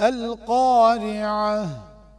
القارعة.